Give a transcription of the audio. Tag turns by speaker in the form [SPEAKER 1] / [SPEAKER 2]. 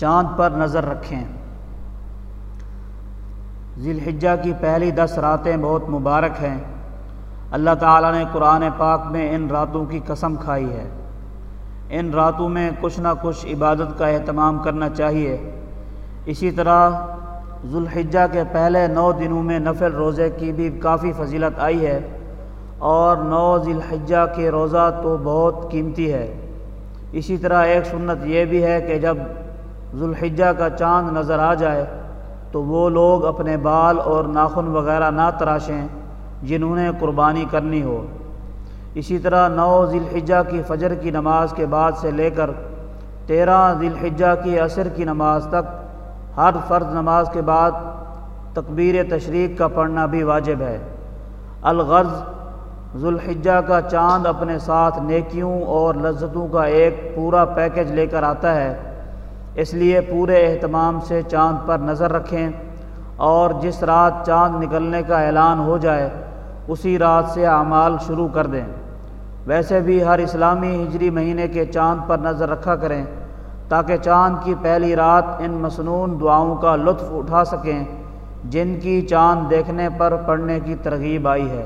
[SPEAKER 1] چاند پر نظر رکھیں۔ ذی الحجہ کی پہلی دس راتیں بہت مبارک ہیں۔ اللہ تعالیٰ نے قرآن پاک میں ان راتوں کی قسم کھائی ہے۔ ان راتوں میں کچھ نہ کچھ عبادت کا اہتمام کرنا چاہیے۔ اسی طرح ذوالحجہ کے پہلے نو دنوں میں نفل روزے کی بھی کافی فضیلت آئی ہے اور نو ذی الحجہ کے روزہ تو بہت قیمتی ہے۔ اسی طرح ایک سنت یہ بھی ہے کہ جب ذوالحجہ کا چاند نظر آ جائے تو وہ لوگ اپنے بال اور ناخن وغیرہ نہ تراشیں جنہوں نے قربانی کرنی ہو۔ اسی طرح نو ذی الحجہ کی فجر کی نماز کے بعد سے لے کر تیرہ ذی الحجہ کی عصر کی نماز تک ہر فرض نماز کے بعد تکبیر تشریق کا پڑھنا بھی واجب ہے۔ الغرض ذوالحجہ کا چاند اپنے ساتھ نیکیوں اور لذتوں کا ایک پورا پیکج لے کر آتا ہے۔ اس لیے پورے اہتمام سے چاند پر نظر رکھیں اور جس رات چاند نکلنے کا اعلان ہو جائے، اسی رات سے اعمال شروع کر دیں۔ ویسے بھی ہر اسلامی ہجری مہینے کے چاند پر نظر رکھا کریں تاکہ چاند کی پہلی رات ان مصنون دعاؤں کا لطف اٹھا سکیں جن کی چاند دیکھنے پر پڑھنے کی ترغیب آئی ہے۔